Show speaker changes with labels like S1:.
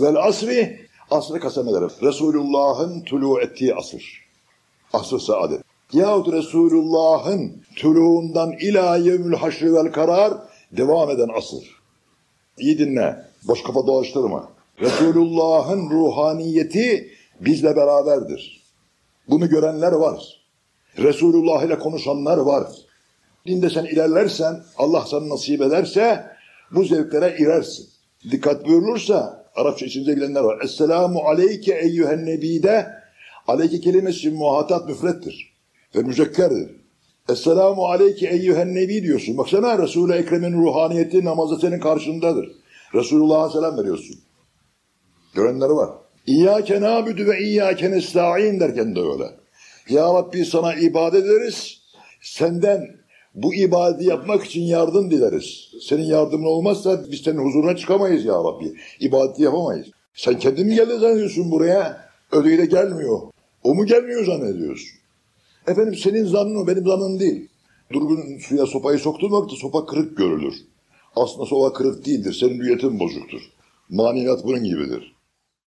S1: Vel asri, asrı kasem ederim. Resulullah'ın tulu ettiği asır. Asr-ı saadet. Yahut Resulullah'ın tuluğundan ila yevmül haşri vel karar devam eden asır. İyi dinle. Boş kafa dolaştırma. Resulullah'ın ruhaniyeti bizle beraberdir. Bunu görenler var. Resulullah ile konuşanlar var. Dinde sen ilerlersen, Allah sana nasip ederse bu zevklere irersin. Dikkat buyurulursa, Arapça içinde bilenler var. Esselamu aleyke eyyühen nebide, aleyke kelimesi muhatat müfrettir ve müzekkerdir. Esselamu aleyke eyyühen nebi diyorsun. Baksana Resul-i Ekrem'in ruhaniyeti namazda senin karşındadır. Resulullah'a selam veriyorsun. Görenleri var. İyyâke nâbüdü ve iyyâke nesta'in derken de öyle. Ya Rabbi sana ibadet ederiz. Senden bu ibadeti yapmak için yardım dileriz. Senin yardımın olmazsa biz senin huzuruna çıkamayız ya Rabbi. İbadeti yapamayız. Sen kendin mi geldin zannediyorsun buraya? Ödeyle gelmiyor. O mu gelmiyor zannediyorsun? Efendim senin zannın o benim zannım değil. Durgun suya sopayı soktuğun vakit sopa kırık görülür. Aslında sopa kırık değildir. Senin niyetin bozuktur. Maniyat bunun gibidir.